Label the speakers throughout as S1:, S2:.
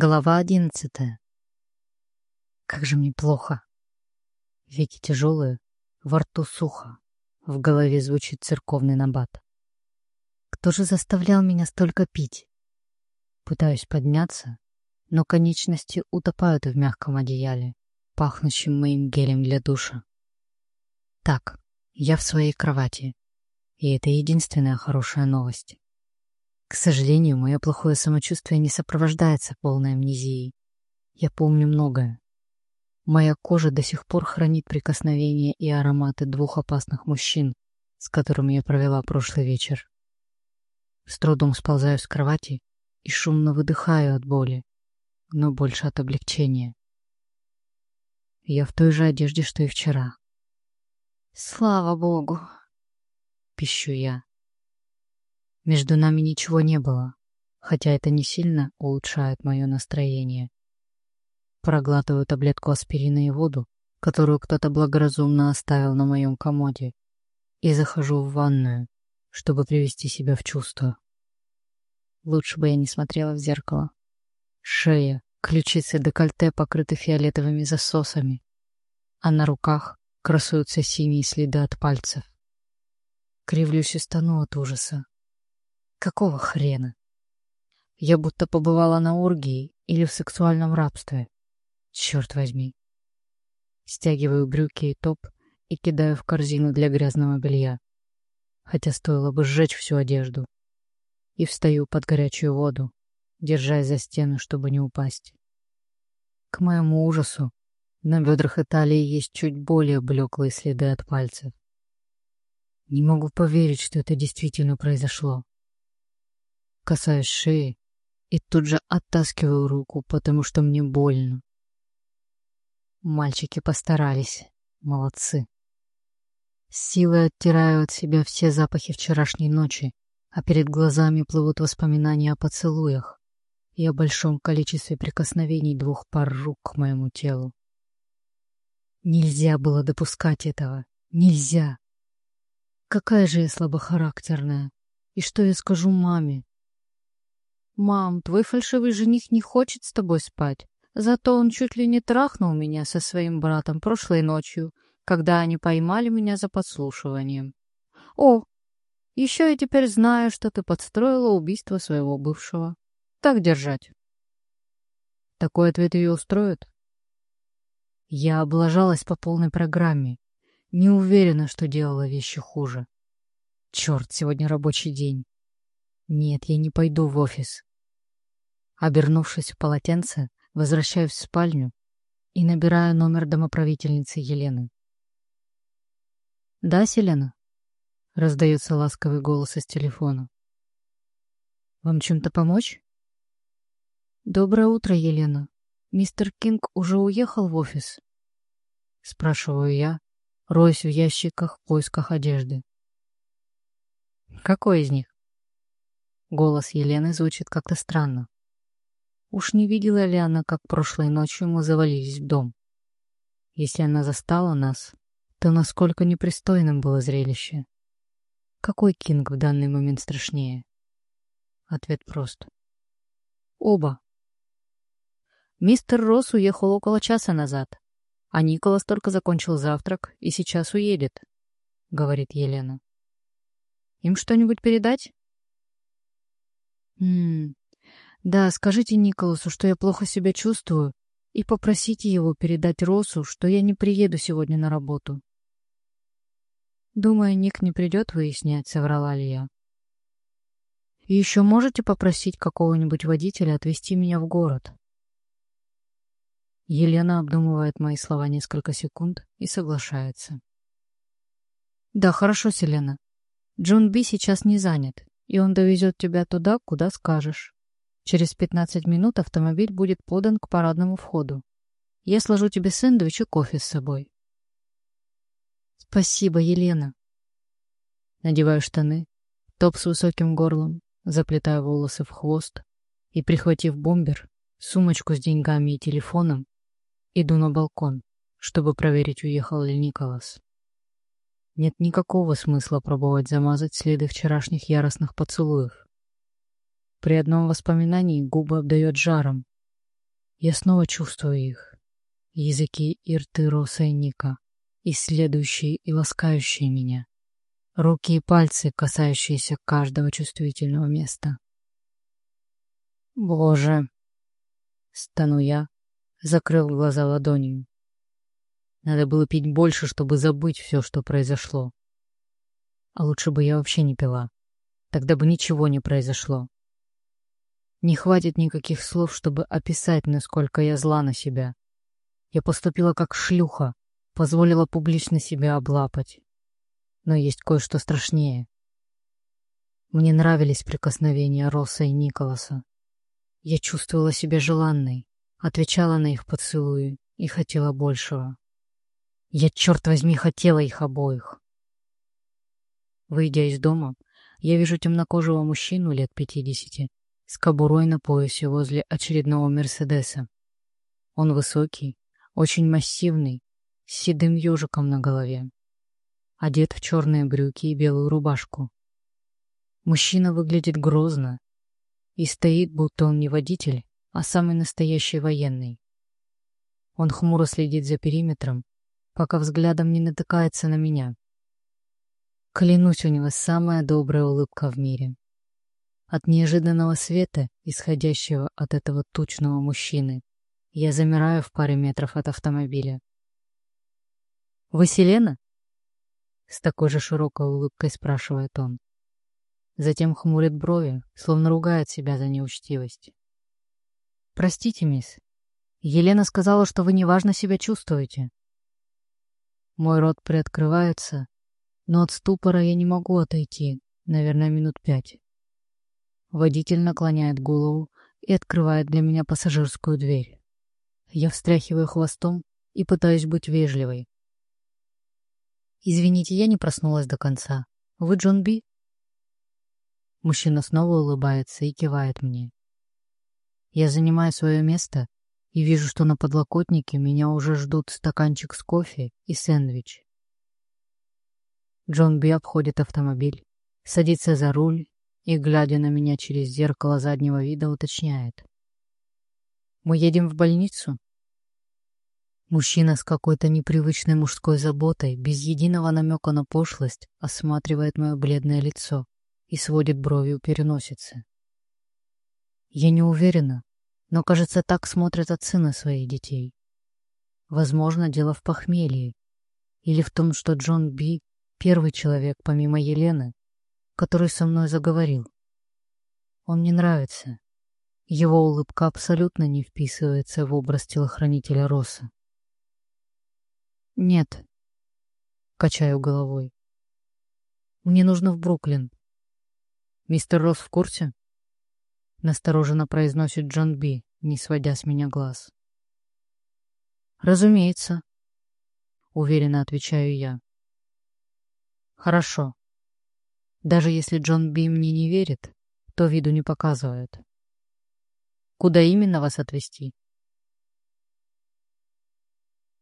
S1: Глава одиннадцатая. Как же мне плохо. Веки тяжелые, во рту сухо, в голове звучит церковный набат. Кто же заставлял меня столько пить? Пытаюсь подняться, но конечности утопают в мягком одеяле, пахнущем моим гелем для душа. Так, я в своей кровати, и это единственная хорошая новость. К сожалению, мое плохое самочувствие не сопровождается полной амнезией. Я помню многое. Моя кожа до сих пор хранит прикосновения и ароматы двух опасных мужчин, с которыми я провела прошлый вечер. С трудом сползаю с кровати и шумно выдыхаю от боли, но больше от облегчения. Я в той же одежде, что и вчера. «Слава Богу!» — пищу я. Между нами ничего не было, хотя это не сильно улучшает мое настроение. Проглатываю таблетку аспирина и воду, которую кто-то благоразумно оставил на моем комоде, и захожу в ванную, чтобы привести себя в чувство. Лучше бы я не смотрела в зеркало. Шея, ключицы декольте покрыты фиолетовыми засосами, а на руках красуются синие следы от пальцев. Кривлюсь и стану от ужаса. Какого хрена? Я будто побывала на оргии или в сексуальном рабстве. Черт возьми. Стягиваю брюки и топ и кидаю в корзину для грязного белья. Хотя стоило бы сжечь всю одежду. И встаю под горячую воду, держась за стену, чтобы не упасть. К моему ужасу, на бедрах Италии есть чуть более блеклые следы от пальцев. Не могу поверить, что это действительно произошло. Касаюсь шеи и тут же оттаскиваю руку, потому что мне больно. Мальчики постарались. Молодцы. С силой оттираю от себя все запахи вчерашней ночи, а перед глазами плывут воспоминания о поцелуях и о большом количестве прикосновений двух пар рук к моему телу. Нельзя было допускать этого. Нельзя. Какая же я слабохарактерная. И что я скажу маме? «Мам, твой фальшивый жених не хочет с тобой спать. Зато он чуть ли не трахнул меня со своим братом прошлой ночью, когда они поймали меня за подслушиванием. О, еще я теперь знаю, что ты подстроила убийство своего бывшего. Так держать». Такой ответ ее устроит? Я облажалась по полной программе. Не уверена, что делала вещи хуже. Черт, сегодня рабочий день. Нет, я не пойду в офис. Обернувшись в полотенце, возвращаюсь в спальню и набираю номер домоправительницы Елены. «Да, Селена?» — раздается ласковый голос из телефона. «Вам чем-то помочь?» «Доброе утро, Елена. Мистер Кинг уже уехал в офис?» Спрашиваю я, роюсь в ящиках в поисках одежды. «Какой из них?» Голос Елены звучит как-то странно. Уж не видела ли она, как прошлой ночью мы завалились в дом? Если она застала нас, то насколько непристойным было зрелище. Какой Кинг в данный момент страшнее? Ответ прост. Оба. Мистер Росс уехал около часа назад, а Николас только закончил завтрак и сейчас уедет, — говорит Елена. Им что-нибудь передать? Ммм, да, скажите Николасу, что я плохо себя чувствую, и попросите его передать Росу, что я не приеду сегодня на работу. Думаю, Ник не придет выяснять, соврала ли я. И еще можете попросить какого-нибудь водителя отвезти меня в город. Елена обдумывает мои слова несколько секунд и соглашается. Да, хорошо, Селена. Джон Би сейчас не занят, и он довезет тебя туда, куда скажешь. Через 15 минут автомобиль будет подан к парадному входу. Я сложу тебе сэндвич и кофе с собой. Спасибо, Елена. Надеваю штаны, топ с высоким горлом, заплетаю волосы в хвост и, прихватив бомбер, сумочку с деньгами и телефоном, иду на балкон, чтобы проверить, уехал ли Николас. Нет никакого смысла пробовать замазать следы вчерашних яростных поцелуев. При одном воспоминании губы обдает жаром, Я снова чувствую их. Языки и рты Роса и Ника, исследующие и ласкающие меня. Руки и пальцы, касающиеся каждого чувствительного места. Боже! Стану я, закрыл глаза ладонью. Надо было пить больше, чтобы забыть все, что произошло. А лучше бы я вообще не пила. Тогда бы ничего не произошло. Не хватит никаких слов, чтобы описать, насколько я зла на себя. Я поступила как шлюха, позволила публично себя облапать. Но есть кое-что страшнее. Мне нравились прикосновения Росса и Николаса. Я чувствовала себя желанной, отвечала на их поцелуи и хотела большего. Я, черт возьми, хотела их обоих. Выйдя из дома, я вижу темнокожего мужчину лет пятидесяти, с кобурой на поясе возле очередного Мерседеса. Он высокий, очень массивный, с седым ежиком на голове. Одет в черные брюки и белую рубашку. Мужчина выглядит грозно и стоит, будто он не водитель, а самый настоящий военный. Он хмуро следит за периметром, пока взглядом не натыкается на меня. Клянусь, у него самая добрая улыбка в мире. От неожиданного света, исходящего от этого тучного мужчины, я замираю в паре метров от автомобиля. «Вы Селена?» С такой же широкой улыбкой спрашивает он. Затем хмурит брови, словно ругает себя за неучтивость. «Простите, мисс. Елена сказала, что вы неважно себя чувствуете». Мой рот приоткрывается, но от ступора я не могу отойти, наверное, минут пять. Водитель наклоняет голову и открывает для меня пассажирскую дверь. Я встряхиваю хвостом и пытаюсь быть вежливой. «Извините, я не проснулась до конца. Вы Джон Би?» Мужчина снова улыбается и кивает мне. Я занимаю свое место и вижу, что на подлокотнике меня уже ждут стаканчик с кофе и сэндвич. Джон Би обходит автомобиль, садится за руль и, глядя на меня через зеркало заднего вида, уточняет. «Мы едем в больницу?» Мужчина с какой-то непривычной мужской заботой, без единого намека на пошлость, осматривает мое бледное лицо и сводит брови у переносицы. Я не уверена, но, кажется, так смотрят отцы на своих детей. Возможно, дело в похмелье или в том, что Джон Би — первый человек, помимо Елены, который со мной заговорил. Он мне нравится. Его улыбка абсолютно не вписывается в образ телохранителя Росса. «Нет», — качаю головой. «Мне нужно в Бруклин». «Мистер Росс в курсе?» — настороженно произносит Джон Би, не сводя с меня глаз. «Разумеется», — уверенно отвечаю я. «Хорошо. Даже если Джон Би мне не верит, то виду не показывает. Куда именно вас отвезти?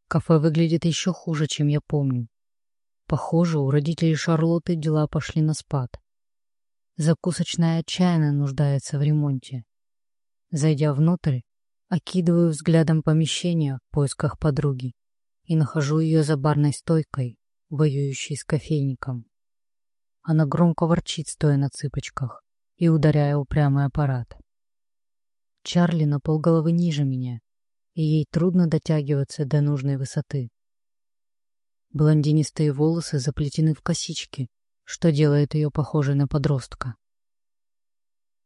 S1: Кафе выглядит еще хуже, чем я помню. Похоже, у родителей Шарлотты дела пошли на спад. Закусочная отчаянно нуждается в ремонте. Зайдя внутрь, окидываю взглядом помещение в поисках подруги и нахожу ее за барной стойкой, воюющей с кофейником. Она громко ворчит, стоя на цыпочках и ударяя упрямый аппарат. Чарли на полголовы ниже меня, и ей трудно дотягиваться до нужной высоты. Блондинистые волосы заплетены в косички, что делает ее похожей на подростка.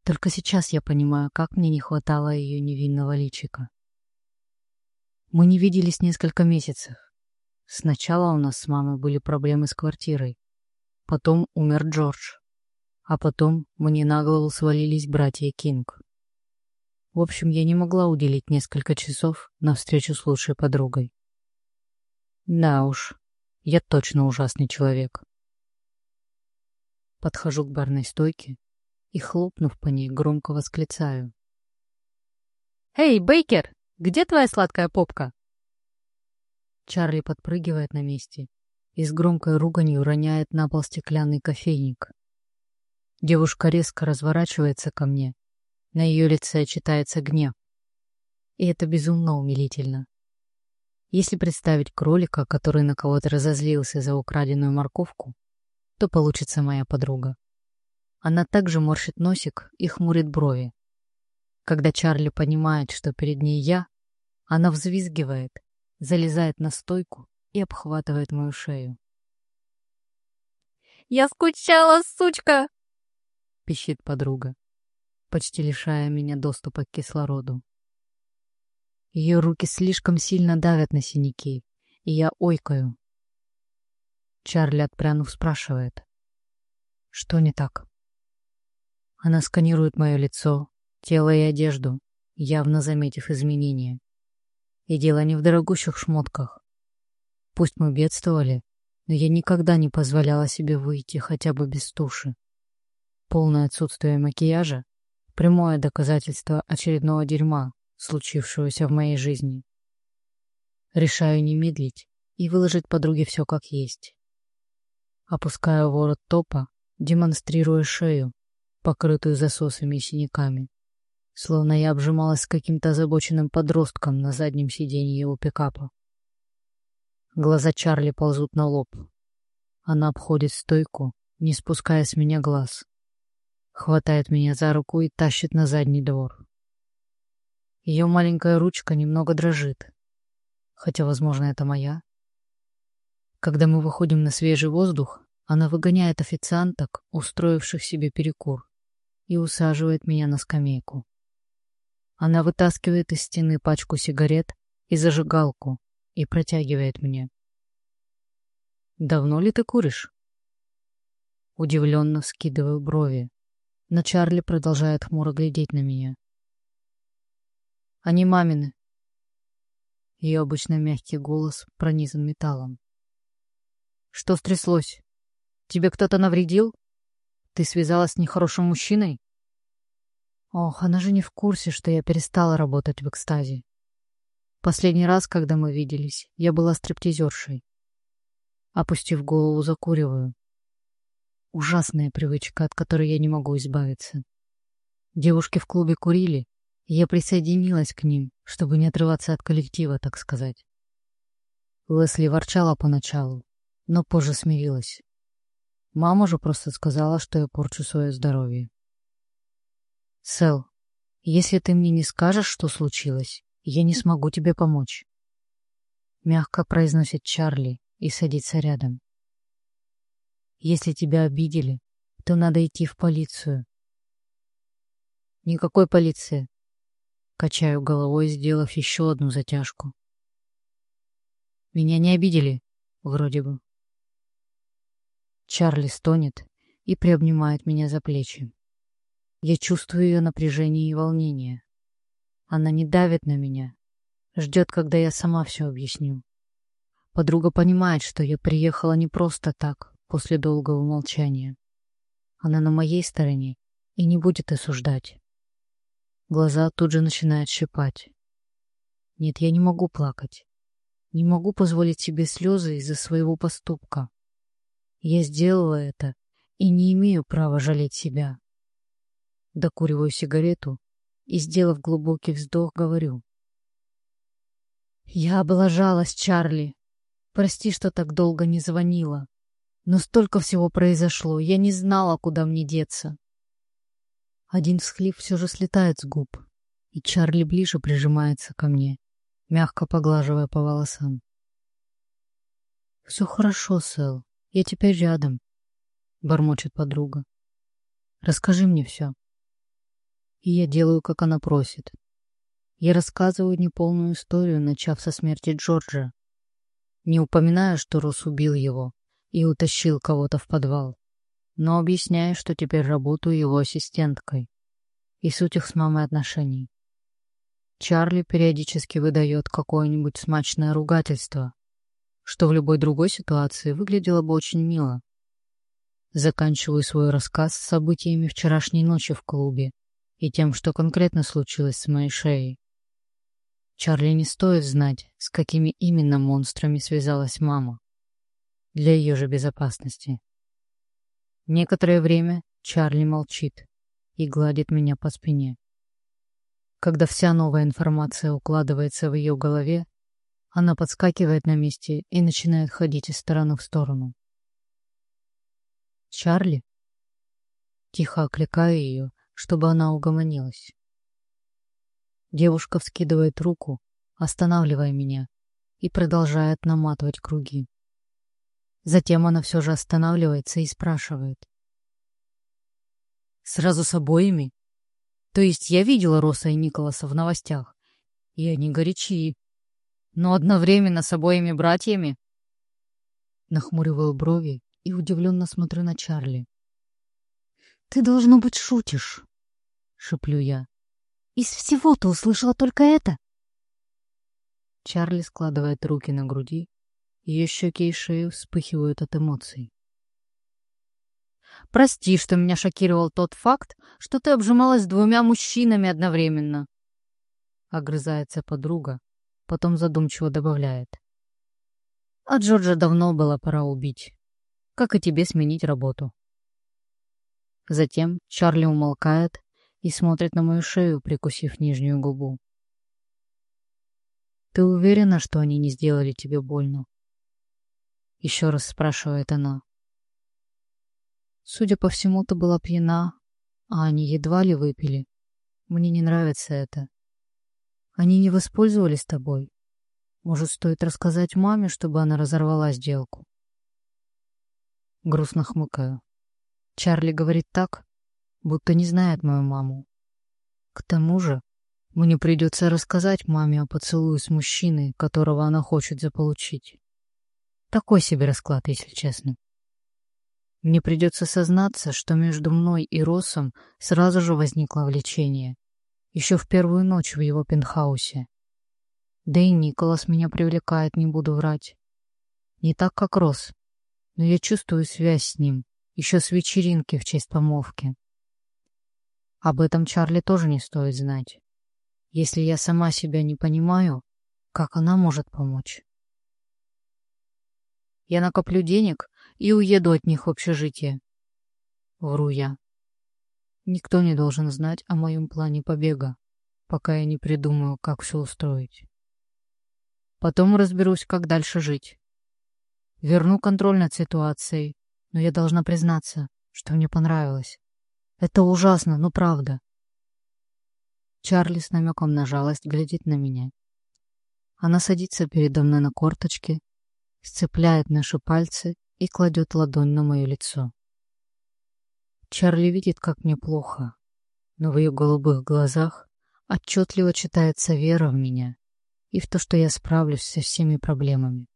S1: Только сейчас я понимаю, как мне не хватало ее невинного личика. Мы не виделись несколько месяцев. Сначала у нас с мамой были проблемы с квартирой, Потом умер Джордж. А потом мне на голову свалились братья Кинг. В общем, я не могла уделить несколько часов на встречу с лучшей подругой. Да уж, я точно ужасный человек. Подхожу к барной стойке и, хлопнув по ней, громко восклицаю. «Эй, Бейкер, где твоя сладкая попка?» Чарли подпрыгивает на месте и с громкой руганью роняет на пол стеклянный кофейник. Девушка резко разворачивается ко мне. На ее лице читается гнев. и это безумно умилительно. Если представить кролика, который на кого-то разозлился за украденную морковку, то получится моя подруга. Она также морщит носик и хмурит брови. Когда Чарли понимает, что перед ней я, она взвизгивает, залезает на стойку и обхватывает мою шею.
S2: «Я скучала, сучка!»
S1: — пищит подруга, почти лишая меня доступа к кислороду. Ее руки слишком сильно давят на синяки, и я ойкаю. Чарли, отпрянув, спрашивает. Что не так? Она сканирует мое лицо, тело и одежду, явно заметив изменения. И дело не в дорогущих шмотках. Пусть мы бедствовали, но я никогда не позволяла себе выйти хотя бы без туши. Полное отсутствие макияжа — прямое доказательство очередного дерьма, случившегося в моей жизни. Решаю не медлить и выложить подруге все как есть. Опускаю ворот топа, демонстрируя шею, покрытую засосами и синяками, словно я обжималась с каким-то озабоченным подростком на заднем сиденье его пикапа. Глаза Чарли ползут на лоб. Она обходит стойку, не спуская с меня глаз. Хватает меня за руку и тащит на задний двор. Ее маленькая ручка немного дрожит. Хотя, возможно, это моя. Когда мы выходим на свежий воздух, она выгоняет официанток, устроивших себе перекур, и усаживает меня на скамейку. Она вытаскивает из стены пачку сигарет и зажигалку, и протягивает мне. «Давно ли ты куришь?» Удивленно вскидываю брови, но Чарли продолжает хмуро глядеть на меня. «Они мамины». Ее обычно мягкий голос пронизан металлом. «Что стряслось? Тебе кто-то навредил? Ты связалась с нехорошим мужчиной?» Ох, она же не в курсе, что я перестала работать в экстазе. Последний раз, когда мы виделись, я была стриптизершей. Опустив голову, закуриваю. Ужасная привычка, от которой я не могу избавиться. Девушки в клубе курили, и я присоединилась к ним, чтобы не отрываться от коллектива, так сказать. Лесли ворчала поначалу, но позже смирилась. Мама же просто сказала, что я порчу свое здоровье. Сэл, если ты мне не скажешь, что случилось, я не смогу тебе помочь. Мягко произносит Чарли и садится рядом. Если тебя обидели, то надо идти в полицию. Никакой полиции. Качаю головой, сделав еще одну затяжку. Меня не обидели, вроде бы. Чарли стонет и приобнимает меня за плечи. Я чувствую ее напряжение и волнение. Она не давит на меня. Ждет, когда я сама все объясню. Подруга понимает, что я приехала не просто так, после долгого молчания. Она на моей стороне и не будет осуждать. Глаза тут же начинают щипать. Нет, я не могу плакать. Не могу позволить себе слезы из-за своего поступка. Я сделала это и не имею права жалеть себя. Докуриваю сигарету и, сделав глубокий вздох, говорю. «Я облажалась, Чарли. Прости, что так долго не звонила. Но столько всего произошло, я не знала, куда мне деться». Один всхлип все же слетает с губ, и Чарли ближе прижимается ко мне, мягко поглаживая по волосам. «Все хорошо, Сэл, я теперь рядом», — бормочет подруга. «Расскажи мне все» и я делаю, как она просит. Я рассказываю неполную историю, начав со смерти Джорджа. Не упоминаю, что Рос убил его и утащил кого-то в подвал, но объясняю, что теперь работаю его ассистенткой и суть их с мамой отношений. Чарли периодически выдает какое-нибудь смачное ругательство, что в любой другой ситуации выглядело бы очень мило. Заканчиваю свой рассказ с событиями вчерашней ночи в клубе и тем, что конкретно случилось с моей шеей. Чарли не стоит знать, с какими именно монстрами связалась мама. Для ее же безопасности. Некоторое время Чарли молчит и гладит меня по спине. Когда вся новая информация укладывается в ее голове, она подскакивает на месте и начинает ходить из стороны в сторону. «Чарли?» Тихо окликаю ее, чтобы она угомонилась. Девушка вскидывает руку, останавливая меня, и продолжает наматывать круги. Затем она все же останавливается и спрашивает. «Сразу с обоими? То есть я видела Роса и Николаса в новостях, и они горячи, но одновременно с обоими братьями?» Нахмуриваю брови и удивленно смотрю на Чарли. «Ты, должно быть, шутишь», — шеплю я. «Из всего ты услышала только это?» Чарли складывает руки на груди, ее щеки и шею вспыхивают от эмоций. «Прости, что меня шокировал тот факт, что ты обжималась двумя мужчинами одновременно», — огрызается подруга, потом задумчиво добавляет. «А Джорджа давно было пора убить, как и тебе сменить работу». Затем Чарли умолкает и смотрит на мою шею, прикусив нижнюю губу. «Ты уверена, что они не сделали тебе больно?» Еще раз спрашивает она. Судя по всему, ты была пьяна, а они едва ли выпили. Мне не нравится это. Они не воспользовались тобой. Может, стоит рассказать маме, чтобы она разорвала сделку? Грустно хмыкаю. Чарли говорит так, будто не знает мою маму. К тому же, мне придется рассказать маме о поцелуе с мужчиной, которого она хочет заполучить. Такой себе расклад, если честно. Мне придется сознаться, что между мной и Россом сразу же возникло влечение. Еще в первую ночь в его пентхаусе. Да и Николас меня привлекает, не буду врать. Не так, как Росс, но я чувствую связь с ним, еще с вечеринки в честь помолвки. Об этом Чарли тоже не стоит знать. Если я сама себя не понимаю, как она может помочь? Я накоплю денег и уеду от них в общежитие. Вру я. Никто не должен знать о моем плане побега, пока я не придумаю, как все устроить. Потом разберусь, как дальше жить. Верну контроль над ситуацией но я должна признаться, что мне понравилось. Это ужасно, но правда. Чарли с намеком на жалость глядит на меня. Она садится передо мной на корточки, сцепляет наши пальцы и кладет ладонь на мое лицо. Чарли видит, как мне плохо, но в ее голубых глазах отчетливо читается вера в меня и в то, что я справлюсь со всеми проблемами.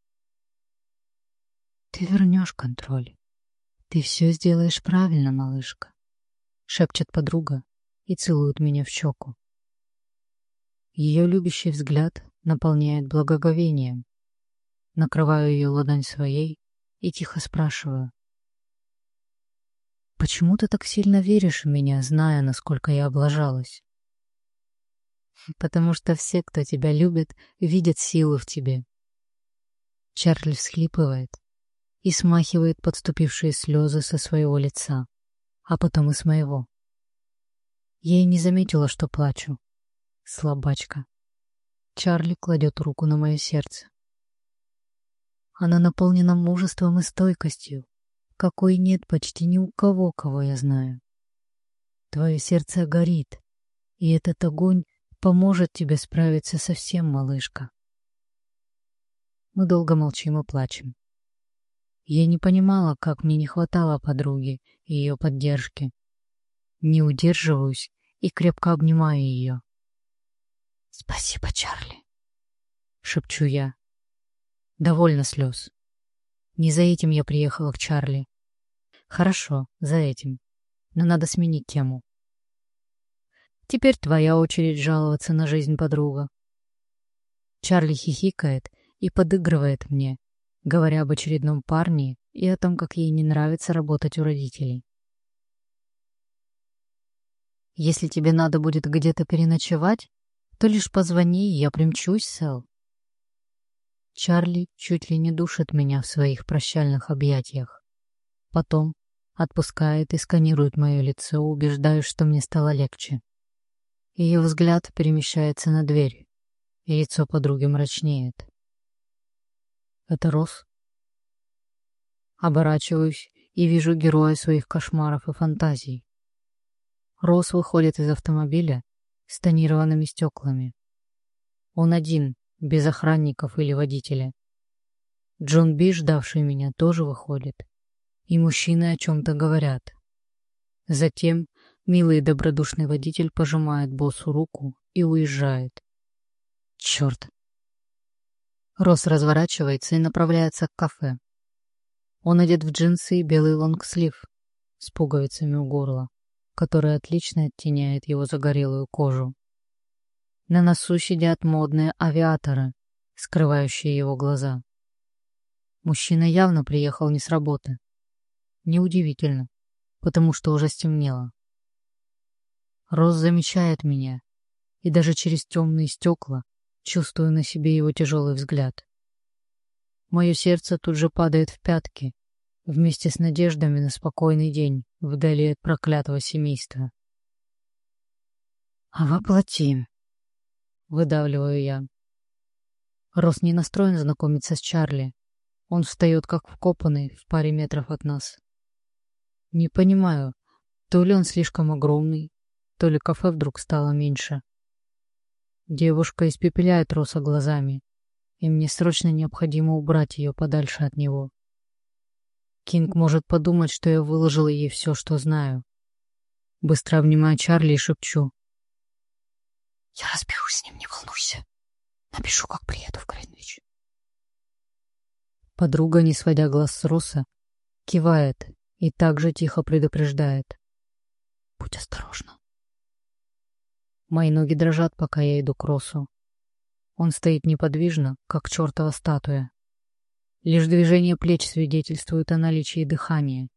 S1: «Ты вернешь контроль», «Ты все сделаешь правильно, малышка», — шепчет подруга и целует меня в щеку. Ее любящий взгляд наполняет благоговением. Накрываю ее ладонь своей и тихо спрашиваю. «Почему ты так сильно веришь в меня, зная, насколько я облажалась?» «Потому что все, кто тебя любит, видят силу в тебе». Чарли всхлипывает, и смахивает подступившие слезы со своего лица, а потом и с моего. Я и не заметила, что плачу. Слабачка. Чарли кладет руку на мое сердце. Она наполнена мужеством и стойкостью, какой нет почти ни у кого, кого я знаю. Твое сердце горит, и этот огонь поможет тебе справиться со всем, малышка. Мы долго молчим и плачем. Я не понимала, как мне не хватало подруги и ее поддержки. Не удерживаюсь и крепко обнимаю ее. «Спасибо, Чарли», — шепчу я. Довольно слез. Не за этим я приехала к Чарли. Хорошо, за этим. Но надо сменить тему. Теперь твоя очередь жаловаться на жизнь подруга. Чарли хихикает и подыгрывает мне, говоря об очередном парне и о том, как ей не нравится работать у родителей. «Если тебе надо будет где-то переночевать, то лишь позвони, я примчусь, Сэл». Чарли чуть ли не душит меня в своих прощальных объятиях. Потом отпускает и сканирует мое лицо, убеждаясь, что мне стало легче. Ее взгляд перемещается на дверь, лицо подруги мрачнеет. Это Рос? Оборачиваюсь и вижу героя своих кошмаров и фантазий. Рос выходит из автомобиля с тонированными стеклами. Он один, без охранников или водителя. Джон Би, ждавший меня, тоже выходит. И мужчины о чем-то говорят. Затем милый и добродушный водитель пожимает боссу руку и уезжает. Черт. Рос разворачивается и направляется к кафе. Он одет в джинсы и белый лонгслив с пуговицами у горла, который отлично оттеняет его загорелую кожу. На носу сидят модные авиаторы, скрывающие его глаза. Мужчина явно приехал не с работы. Неудивительно, потому что уже стемнело. Рос замечает меня, и даже через темные стекла чувствую на себе его тяжелый взгляд. Мое сердце тут же падает в пятки, вместе с надеждами на спокойный день вдали от проклятого семейства. «А воплотим», — выдавливаю я. Рос не настроен знакомиться с Чарли. Он встает как вкопанный в паре метров от нас. Не понимаю, то ли он слишком огромный, то ли кафе вдруг стало меньше. Девушка испепеляет Роса глазами, и мне срочно необходимо убрать ее подальше от него. Кинг может подумать, что я выложила ей все, что знаю. Быстро обнимаю Чарли и шепчу.
S3: «Я разберусь с ним, не волнуйся. Напишу, как приеду в Гринвич».
S1: Подруга, не сводя глаз с Роса, кивает и также тихо предупреждает.
S3: «Будь осторожна».
S1: Мои ноги дрожат, пока я иду к Росу. Он стоит неподвижно, как чертова статуя. Лишь движение плеч свидетельствует о наличии дыхания,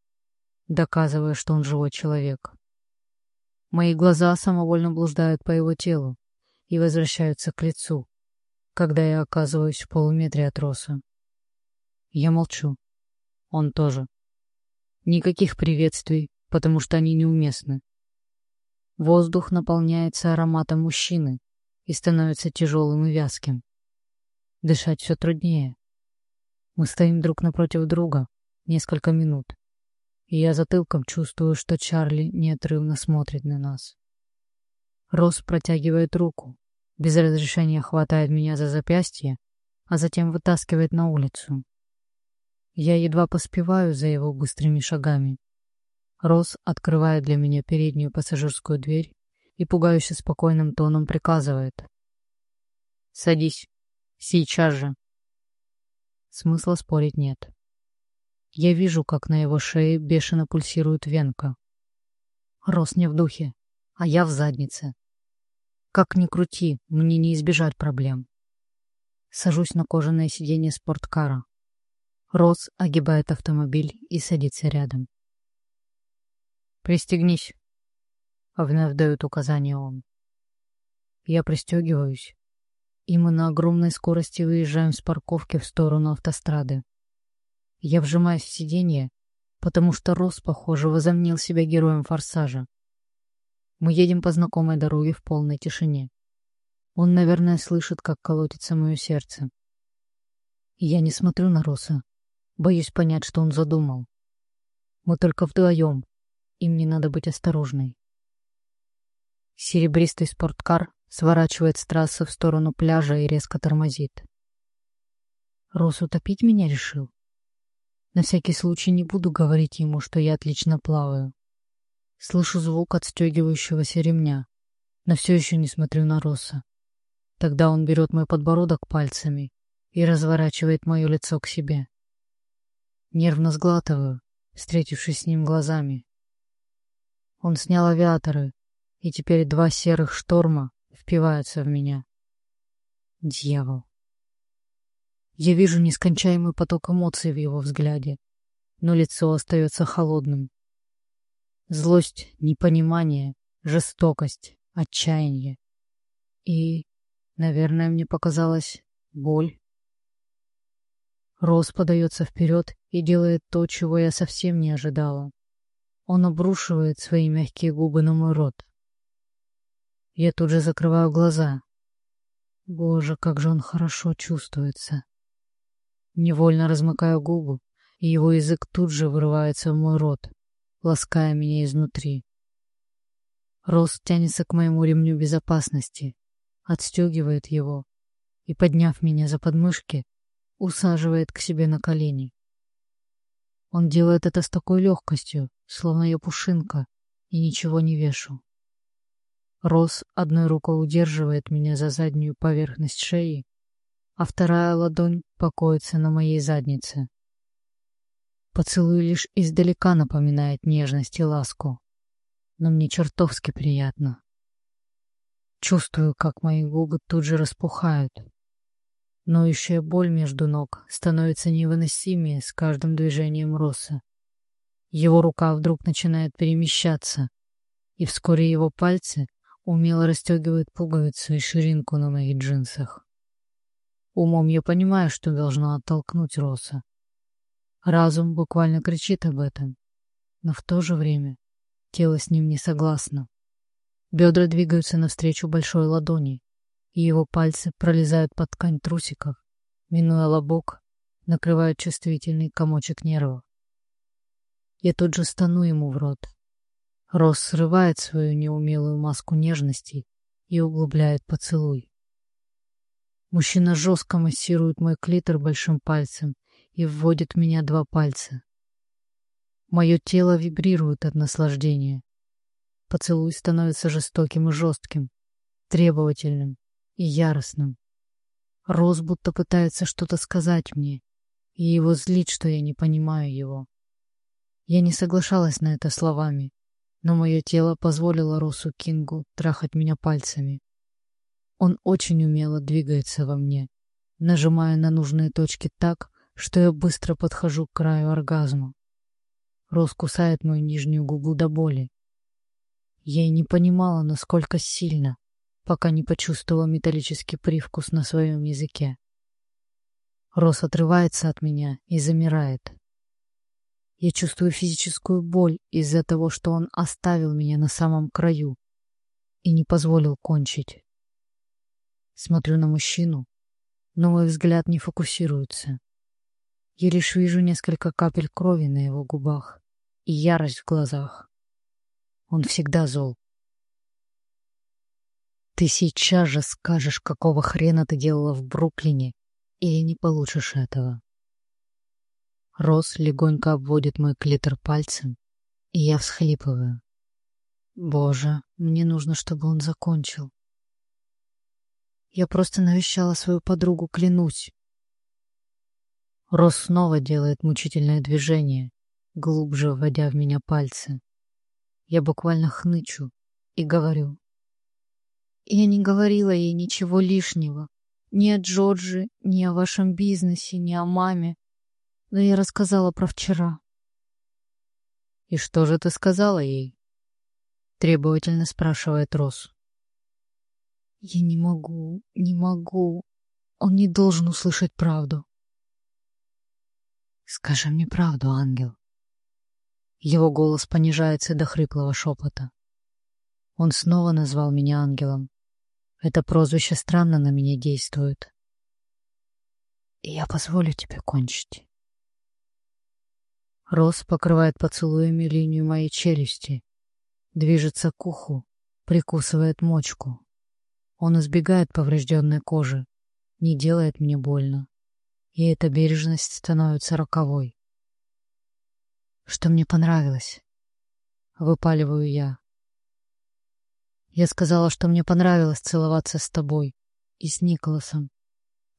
S1: доказывая, что он живой человек. Мои глаза самовольно блуждают по его телу и возвращаются к лицу, когда я оказываюсь в полуметре от Роса. Я молчу. Он тоже. Никаких приветствий, потому что они неуместны. Воздух наполняется ароматом мужчины и становится тяжелым и вязким. Дышать все труднее. Мы стоим друг напротив друга несколько минут, и я затылком чувствую, что Чарли неотрывно смотрит на нас. Рос протягивает руку, без разрешения хватает меня за запястье, а затем вытаскивает на улицу. Я едва поспеваю за его быстрыми шагами. Рос открывает для меня переднюю пассажирскую дверь и пугающе спокойным тоном приказывает. «Садись. Сейчас же». Смысла спорить нет. Я вижу, как на его шее бешено пульсирует венка. Рос не в духе, а я в заднице. Как ни крути, мне не избежать проблем. Сажусь на кожаное сиденье спорткара. Рос огибает автомобиль и садится рядом. «Пристегнись», — вновь дает указание он. Я пристегиваюсь, и мы на огромной скорости выезжаем с парковки в сторону автострады. Я вжимаюсь в сиденье, потому что Рос, похоже, возомнил себя героем форсажа. Мы едем по знакомой дороге в полной тишине. Он, наверное, слышит, как колотится мое сердце. Я не смотрю на Роса, боюсь понять, что он задумал. Мы только вдвоем, и мне надо быть осторожной. Серебристый спорткар сворачивает с трассы в сторону пляжа и резко тормозит. Рос утопить меня решил? На всякий случай не буду говорить ему, что я отлично плаваю. Слышу звук отстегивающегося ремня, но все еще не смотрю на Роса. Тогда он берет мой подбородок пальцами и разворачивает мое лицо к себе. Нервно сглатываю, встретившись с ним глазами. Он снял авиаторы, и теперь два серых шторма впиваются в меня. Дьявол. Я вижу нескончаемый поток эмоций в его взгляде, но лицо остается холодным. Злость, непонимание, жестокость, отчаяние. И, наверное, мне показалось, боль. Рос подается вперед и делает то, чего я совсем не ожидала. Он обрушивает свои мягкие губы на мой рот. Я тут же закрываю глаза. Боже, как же он хорошо чувствуется. Невольно размыкаю губы, и его язык тут же вырывается в мой рот, лаская меня изнутри. Рос тянется к моему ремню безопасности, отстегивает его и, подняв меня за подмышки, усаживает к себе на колени. Он делает это с такой легкостью, словно я пушинка, и ничего не вешу. Рос одной рукой удерживает меня за заднюю поверхность шеи, а вторая ладонь покоится на моей заднице. Поцелуй лишь издалека напоминает нежность и ласку, но мне чертовски приятно. Чувствую, как мои губы тут же распухают. Ноющая боль между ног становится невыносимее с каждым движением Роса. Его рука вдруг начинает перемещаться, и вскоре его пальцы умело расстегивают пуговицу и ширинку на моих джинсах. Умом я понимаю, что должна оттолкнуть Роса. Разум буквально кричит об этом, но в то же время тело с ним не согласно. Бедра двигаются навстречу большой ладони, и его пальцы пролезают под ткань трусиков, минуя лобок, накрывают чувствительный комочек нервов. Я тут же стану ему в рот. Рос срывает свою неумелую маску нежности и углубляет поцелуй. Мужчина жестко массирует мой клитор большим пальцем и вводит в меня два пальца. Мое тело вибрирует от наслаждения. Поцелуй становится жестоким и жестким, требовательным и яростным. Роз будто пытается что-то сказать мне, и его злит, что я не понимаю его. Я не соглашалась на это словами, но мое тело позволило Росу Кингу трахать меня пальцами. Он очень умело двигается во мне, нажимая на нужные точки так, что я быстро подхожу к краю оргазма. Рос кусает мою нижнюю губу до боли. Я и не понимала, насколько сильно, пока не почувствовала металлический привкус на своем языке. Рос отрывается от меня и замирает. Я чувствую физическую боль из-за того, что он оставил меня на самом краю и не позволил кончить. Смотрю на мужчину, но мой взгляд не фокусируется. Я лишь вижу несколько капель крови на его губах и ярость в глазах. Он всегда зол. Ты сейчас же скажешь, какого хрена ты делала в Бруклине, или не получишь этого. Рос легонько обводит мой клитор пальцем, и я всхлипываю. Боже, мне нужно, чтобы он закончил. Я просто навещала свою подругу, клянусь. Рос снова делает мучительное движение, глубже вводя в меня пальцы. Я буквально хнычу и говорю. Я не говорила ей ничего лишнего. Ни о Джорджи, ни о вашем бизнесе, ни о маме. Но я рассказала про вчера. «И что же ты сказала ей?» Требовательно спрашивает Рос. «Я не могу, не могу. Он не должен услышать правду». «Скажи мне правду, ангел», его голос понижается до хриплого шепота. Он снова назвал меня ангелом. Это прозвище странно на меня действует. Я позволю тебе кончить. Рос покрывает поцелуями линию моей челюсти, движется к уху, прикусывает мочку. Он избегает поврежденной кожи, не делает мне больно, и эта бережность становится роковой что мне понравилось. Выпаливаю я. Я сказала, что мне понравилось целоваться с тобой и с Николасом,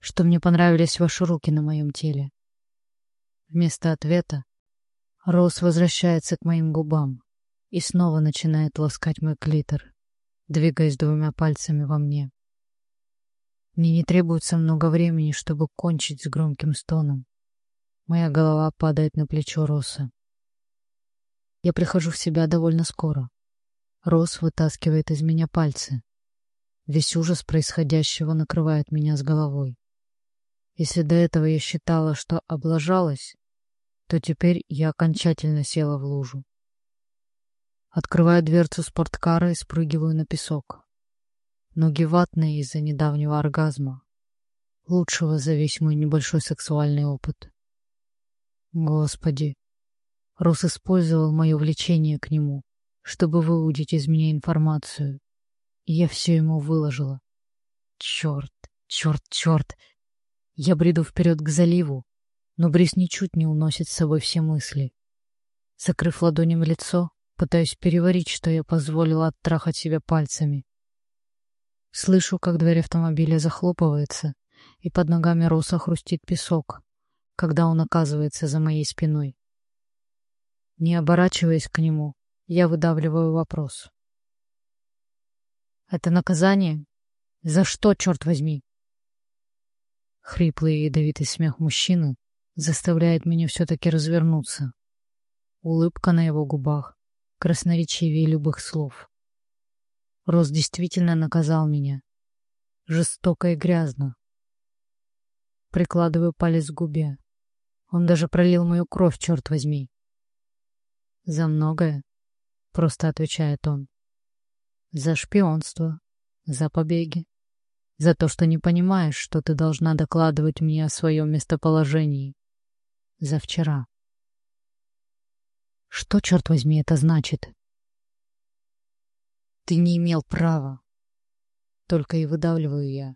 S1: что мне понравились ваши руки на моем теле. Вместо ответа Роуз возвращается к моим губам и снова начинает ласкать мой клитор, двигаясь двумя пальцами во мне. Мне не требуется много времени, чтобы кончить с громким стоном. Моя голова падает на плечо Роса. Я прихожу в себя довольно скоро. Рос вытаскивает из меня пальцы. Весь ужас происходящего накрывает меня с головой. Если до этого я считала, что облажалась, то теперь я окончательно села в лужу. Открываю дверцу спорткара и спрыгиваю на песок. ноги ватные из-за недавнего оргазма, лучшего за весь мой небольшой сексуальный опыт. Господи, Рос использовал мое влечение к нему, чтобы выудить из меня информацию, и я все ему выложила. Черт, черт, черт! Я бреду вперед к заливу, но Брис ничуть не уносит с собой все мысли. Закрыв ладонями лицо, пытаюсь переварить, что я позволила оттрахать себя пальцами. Слышу, как дверь автомобиля захлопывается, и под ногами Роса хрустит песок, когда он оказывается за моей спиной. Не оборачиваясь к нему, я выдавливаю вопрос. «Это наказание? За что, черт возьми?» Хриплый и ядовитый смех мужчины заставляет меня все-таки развернуться. Улыбка на его губах красноречивее любых слов. Рос действительно наказал меня. Жестоко и грязно. Прикладываю палец к губе. Он даже пролил мою кровь, черт возьми. За многое, просто отвечает он. За шпионство, за побеги, за то, что не понимаешь, что ты должна докладывать мне о своем местоположении. За вчера. Что, черт возьми, это значит? Ты не имел права. Только и выдавливаю я.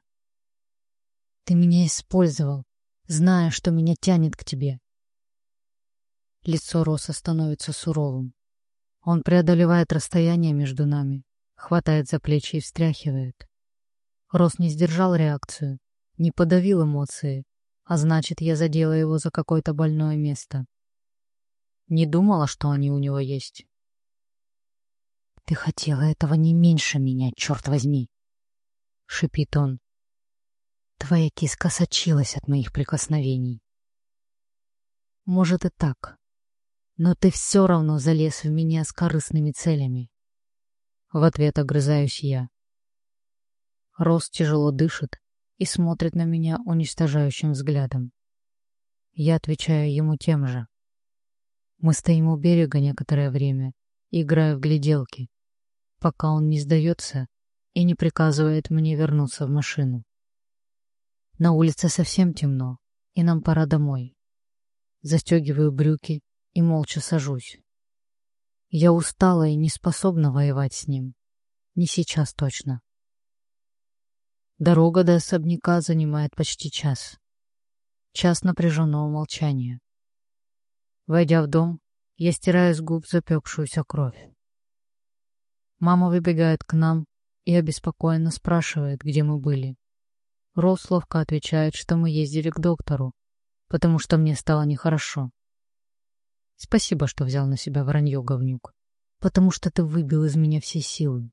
S1: Ты меня использовал, зная, что меня тянет к тебе. Лицо Роса становится суровым. Он преодолевает расстояние между нами, хватает за плечи и встряхивает. Рос не сдержал реакцию, не подавил эмоции, а значит, я задела его за какое-то больное место. Не думала, что они у него есть. «Ты хотела этого не меньше меня, черт возьми!» — шипит он. Твоя киска сочилась от моих прикосновений. Может и так, но ты все равно залез в меня с корыстными целями. В ответ огрызаюсь я. Рос тяжело дышит и смотрит на меня уничтожающим взглядом. Я отвечаю ему тем же. Мы стоим у берега некоторое время, играя в гляделки, пока он не сдается и не приказывает мне вернуться в машину. На улице совсем темно, и нам пора домой. Застегиваю брюки и молча сажусь. Я устала и не способна воевать с ним. Не сейчас точно. Дорога до особняка занимает почти час. Час напряженного молчания. Войдя в дом, я стираю с губ запекшуюся кровь. Мама выбегает к нам и обеспокоенно спрашивает, где мы были. Роуз ловко отвечает, что мы ездили к доктору, потому что мне стало нехорошо. Спасибо, что взял на себя вранье, говнюк, потому что ты выбил из меня все силы.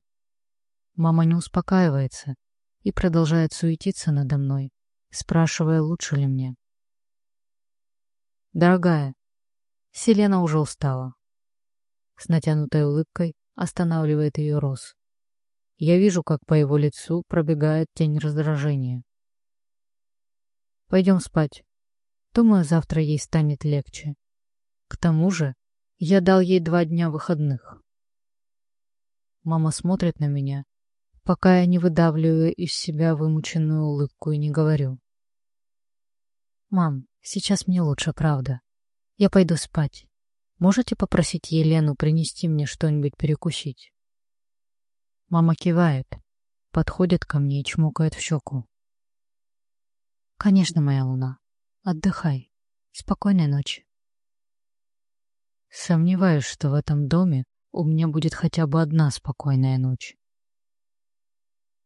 S1: Мама не успокаивается и продолжает суетиться надо мной, спрашивая, лучше ли мне. «Дорогая, Селена уже устала». С натянутой улыбкой останавливает ее Рос. Я вижу, как по его лицу пробегает тень раздражения. «Пойдем спать. Думаю, завтра ей станет легче. К тому же я дал ей два дня выходных». Мама смотрит на меня, пока я не выдавливаю из себя вымученную улыбку и не говорю. «Мам, сейчас мне лучше, правда. Я пойду спать. Можете попросить Елену принести мне что-нибудь перекусить?» Мама кивает, подходит ко мне и чмокает в щеку. «Конечно, моя луна. Отдыхай. Спокойной ночи». Сомневаюсь, что в этом доме у меня будет хотя бы одна спокойная ночь.